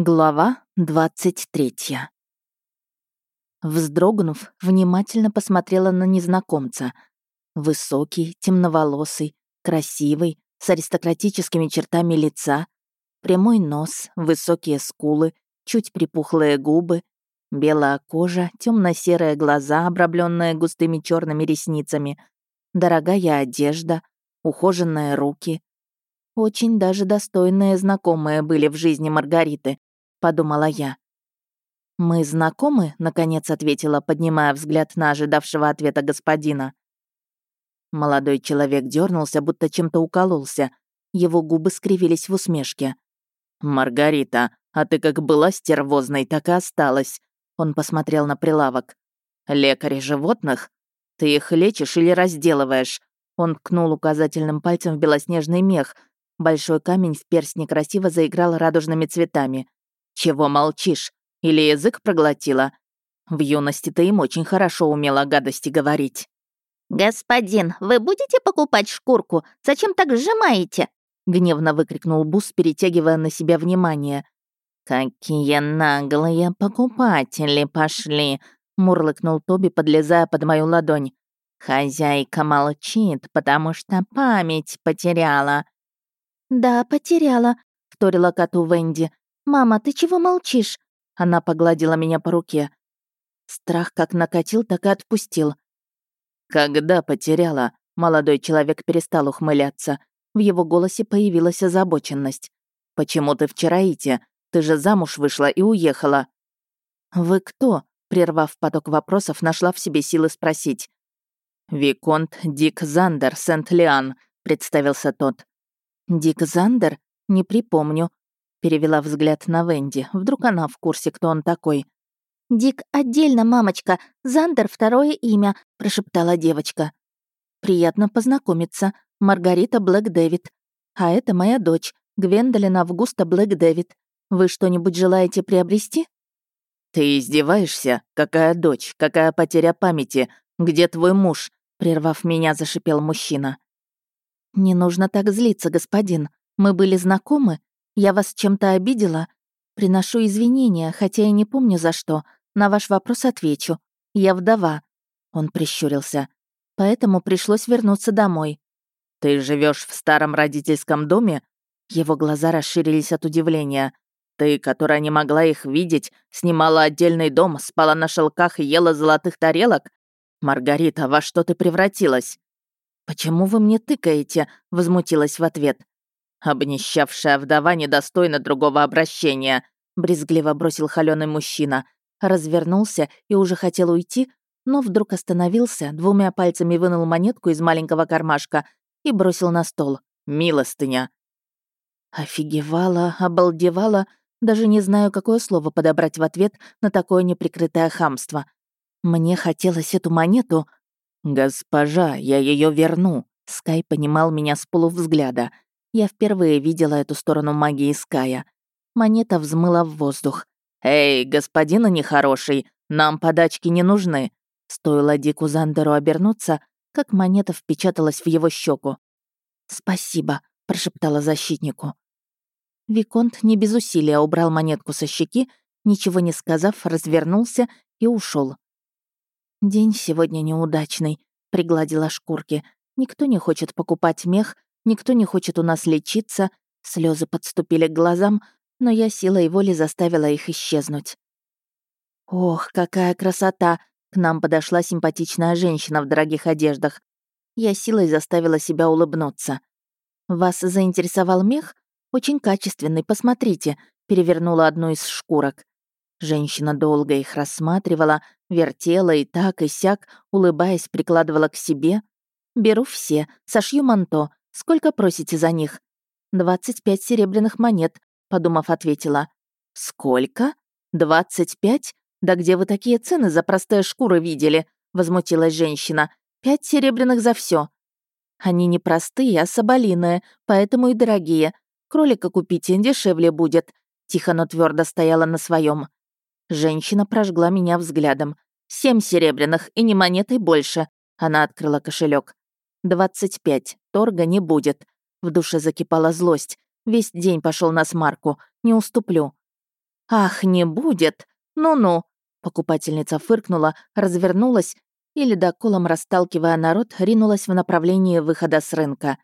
Глава 23 Вздрогнув, внимательно посмотрела на незнакомца. Высокий, темноволосый, красивый, с аристократическими чертами лица, прямой нос, высокие скулы, чуть припухлые губы, белая кожа, темно серые глаза, обрамленные густыми черными ресницами, дорогая одежда, ухоженные руки. Очень даже достойные знакомые были в жизни Маргариты, — подумала я. «Мы знакомы?» — наконец ответила, поднимая взгляд на ожидавшего ответа господина. Молодой человек дернулся, будто чем-то укололся. Его губы скривились в усмешке. «Маргарита, а ты как была стервозной, так и осталась». Он посмотрел на прилавок. «Лекари животных? Ты их лечишь или разделываешь?» Он ткнул указательным пальцем в белоснежный мех. Большой камень в перстне красиво заиграл радужными цветами. «Чего молчишь? Или язык проглотила? В юности ты им очень хорошо умела гадости говорить». «Господин, вы будете покупать шкурку? Зачем так сжимаете?» — гневно выкрикнул Бус, перетягивая на себя внимание. «Какие наглые покупатели пошли!» — мурлыкнул Тоби, подлезая под мою ладонь. «Хозяйка молчит, потому что память потеряла». «Да, потеряла», — вторила коту Венди. «Мама, ты чего молчишь?» Она погладила меня по руке. Страх как накатил, так и отпустил. «Когда потеряла?» Молодой человек перестал ухмыляться. В его голосе появилась озабоченность. «Почему ты вчера идти? Ты же замуж вышла и уехала». «Вы кто?» Прервав поток вопросов, нашла в себе силы спросить. «Виконт Дик Зандер Сент-Лиан», — представился тот. «Дик Зандер? Не припомню. Перевела взгляд на Венди. Вдруг она в курсе, кто он такой. «Дик отдельно, мамочка. Зандер — второе имя», — прошептала девочка. «Приятно познакомиться. Маргарита Блэк Дэвид. А это моя дочь, Гвендолин Августа Блэк Дэвид. Вы что-нибудь желаете приобрести?» «Ты издеваешься? Какая дочь? Какая потеря памяти? Где твой муж?» Прервав меня, зашипел мужчина. «Не нужно так злиться, господин. Мы были знакомы, я вас чем-то обидела? Приношу извинения, хотя и не помню за что. На ваш вопрос отвечу. Я вдова». Он прищурился. «Поэтому пришлось вернуться домой». «Ты живешь в старом родительском доме?» Его глаза расширились от удивления. «Ты, которая не могла их видеть, снимала отдельный дом, спала на шелках и ела золотых тарелок? Маргарита, во что ты превратилась?» «Почему вы мне тыкаете?» — возмутилась в ответ. «Обнищавшая вдова недостойна другого обращения», — брезгливо бросил холёный мужчина. Развернулся и уже хотел уйти, но вдруг остановился, двумя пальцами вынул монетку из маленького кармашка и бросил на стол. «Милостыня». Офигевала, обалдевала, даже не знаю, какое слово подобрать в ответ на такое неприкрытое хамство. Мне хотелось эту монету. «Госпожа, я ее верну», — Скай понимал меня с полувзгляда — я впервые видела эту сторону магии Ская. Монета взмыла в воздух. «Эй, господина нехороший, нам подачки не нужны!» Стоило Дику Зандеру обернуться, как монета впечаталась в его щеку. «Спасибо», — прошептала защитнику. Виконт не без усилия убрал монетку со щеки, ничего не сказав, развернулся и ушел. «День сегодня неудачный», — пригладила шкурки. «Никто не хочет покупать мех, Никто не хочет у нас лечиться, слезы подступили к глазам, но я силой воли заставила их исчезнуть. Ох, какая красота! К нам подошла симпатичная женщина в дорогих одеждах. Я силой заставила себя улыбнуться. «Вас заинтересовал мех? Очень качественный, посмотрите», перевернула одну из шкурок. Женщина долго их рассматривала, вертела и так, и сяк, улыбаясь, прикладывала к себе. «Беру все, сошью манто, Сколько просите за них?» «Двадцать пять серебряных монет», — подумав, ответила. «Сколько? Двадцать пять? Да где вы такие цены за простые шкуры видели?» — возмутилась женщина. «Пять серебряных за все. «Они не простые, а соболиные, поэтому и дорогие. Кролика купите, дешевле будет», — тихо, но твердо стояла на своем. Женщина прожгла меня взглядом. «Семь серебряных, и не монетой больше». Она открыла кошелек. «Двадцать пять. Торга не будет». В душе закипала злость. Весь день пошел на смарку. Не уступлю. «Ах, не будет! Ну-ну!» Покупательница фыркнула, развернулась и, ледоколом расталкивая народ, ринулась в направлении выхода с рынка.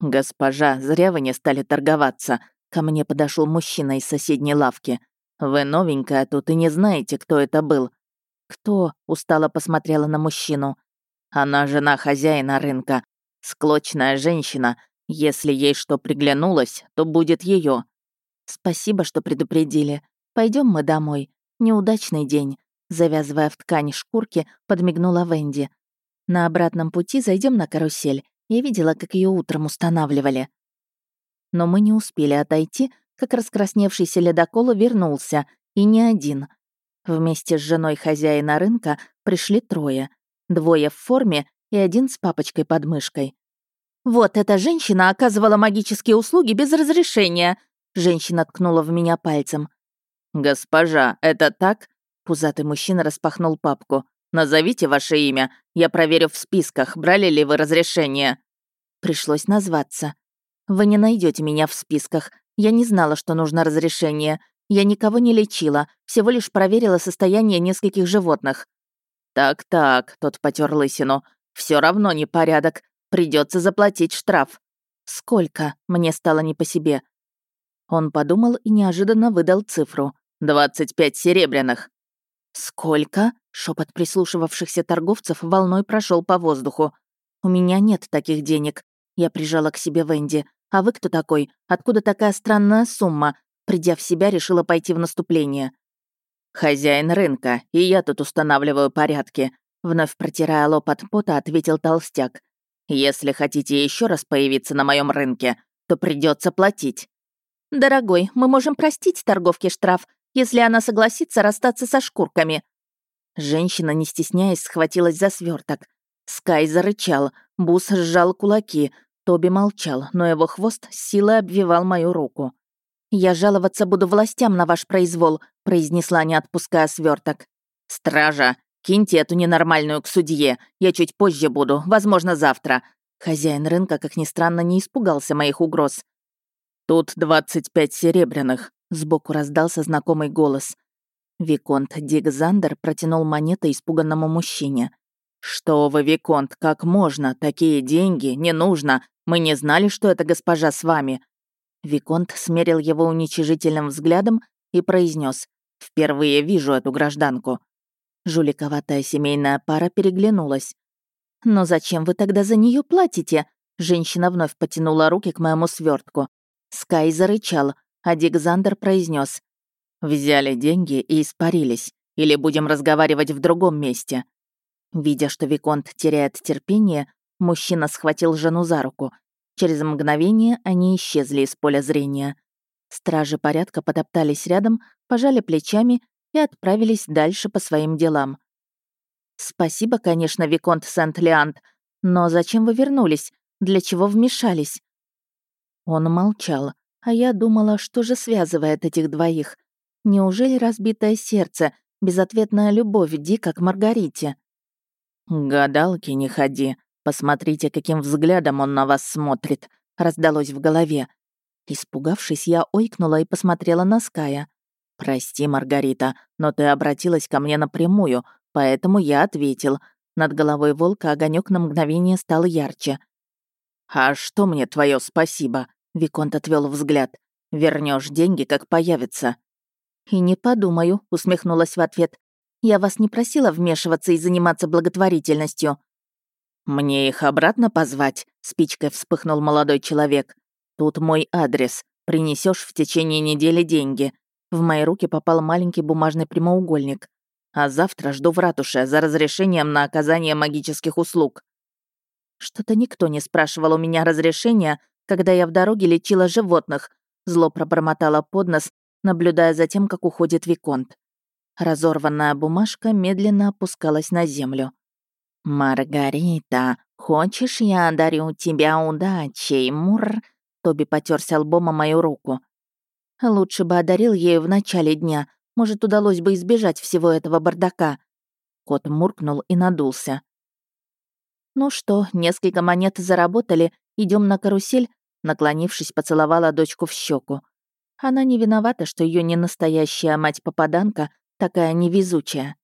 «Госпожа, зря вы не стали торговаться», — ко мне подошел мужчина из соседней лавки. «Вы новенькая тут и не знаете, кто это был». «Кто?» — устало посмотрела на мужчину. «Она жена хозяина рынка. Склочная женщина. Если ей что приглянулось, то будет ее. «Спасибо, что предупредили. Пойдем мы домой. Неудачный день», — завязывая в ткань шкурки, подмигнула Венди. «На обратном пути зайдем на карусель. Я видела, как ее утром устанавливали». Но мы не успели отойти, как раскрасневшийся ледокол вернулся, и не один. Вместе с женой хозяина рынка пришли трое. Двое в форме и один с папочкой под мышкой. «Вот эта женщина оказывала магические услуги без разрешения», Женщина ткнула в меня пальцем. «Госпожа, это так?» Пузатый мужчина распахнул папку. «Назовите ваше имя. Я проверю в списках, брали ли вы разрешение». Пришлось назваться. «Вы не найдете меня в списках. Я не знала, что нужно разрешение. Я никого не лечила, всего лишь проверила состояние нескольких животных». «Так-так», — тот потер лысину. Все равно непорядок. Придется заплатить штраф». «Сколько?» — мне стало не по себе. Он подумал и неожиданно выдал цифру. «Двадцать пять серебряных». «Сколько?» — шепот прислушивавшихся торговцев волной прошел по воздуху. «У меня нет таких денег». Я прижала к себе Венди. «А вы кто такой? Откуда такая странная сумма?» Придя в себя, решила пойти в наступление. «Хозяин рынка, и я тут устанавливаю порядки», вновь протирая лоб от пота, ответил толстяк. «Если хотите еще раз появиться на моем рынке, то придется платить». «Дорогой, мы можем простить торговке штраф, если она согласится расстаться со шкурками». Женщина, не стесняясь, схватилась за сверток. Скай зарычал, Бус сжал кулаки, Тоби молчал, но его хвост с силой обвивал мою руку. «Я жаловаться буду властям на ваш произвол», — произнесла, не отпуская сверток. «Стража, киньте эту ненормальную к судье. Я чуть позже буду, возможно, завтра». Хозяин рынка, как ни странно, не испугался моих угроз. «Тут двадцать пять серебряных», — сбоку раздался знакомый голос. Виконт Дик Зандер протянул монеты испуганному мужчине. «Что вы, Виконт, как можно? Такие деньги? Не нужно. Мы не знали, что эта госпожа с вами». Виконт смерил его уничижительным взглядом и произнес: «Впервые вижу эту гражданку». Жуликоватая семейная пара переглянулась. «Но зачем вы тогда за нее платите?» Женщина вновь потянула руки к моему свертку. Скай зарычал, а Дикзандер произнес: «Взяли деньги и испарились. Или будем разговаривать в другом месте». Видя, что Виконт теряет терпение, мужчина схватил жену за руку. Через мгновение они исчезли из поля зрения. Стражи порядка потоптались рядом, пожали плечами и отправились дальше по своим делам. «Спасибо, конечно, Виконт Сент-Леант, но зачем вы вернулись? Для чего вмешались?» Он молчал, а я думала, что же связывает этих двоих. Неужели разбитое сердце, безответная любовь Дика к Маргарите? «Гадалки не ходи. Посмотрите, каким взглядом он на вас смотрит», — раздалось в голове. Испугавшись, я ойкнула и посмотрела на Ская. «Прости, Маргарита, но ты обратилась ко мне напрямую, поэтому я ответил». Над головой волка огонек на мгновение стал ярче. «А что мне твое спасибо?» Виконт отвел взгляд. Вернешь деньги, как появится. И не подумаю, усмехнулась в ответ. Я вас не просила вмешиваться и заниматься благотворительностью. Мне их обратно позвать? Спичкой вспыхнул молодой человек. Тут мой адрес. Принесешь в течение недели деньги. В мои руки попал маленький бумажный прямоугольник. А завтра жду в ратуше за разрешением на оказание магических услуг. Что-то никто не спрашивал у меня разрешения когда я в дороге лечила животных», зло пробормотала под нос, наблюдая за тем, как уходит Виконт. Разорванная бумажка медленно опускалась на землю. «Маргарита, хочешь, я дарю тебя удачей, мур?» Тоби потерся лбом о мою руку. «Лучше бы одарил ею в начале дня. Может, удалось бы избежать всего этого бардака». Кот муркнул и надулся. «Ну что, несколько монет заработали, идем на карусель?» Наклонившись, поцеловала дочку в щеку. Она не виновата, что ее не настоящая мать-попаданка такая невезучая.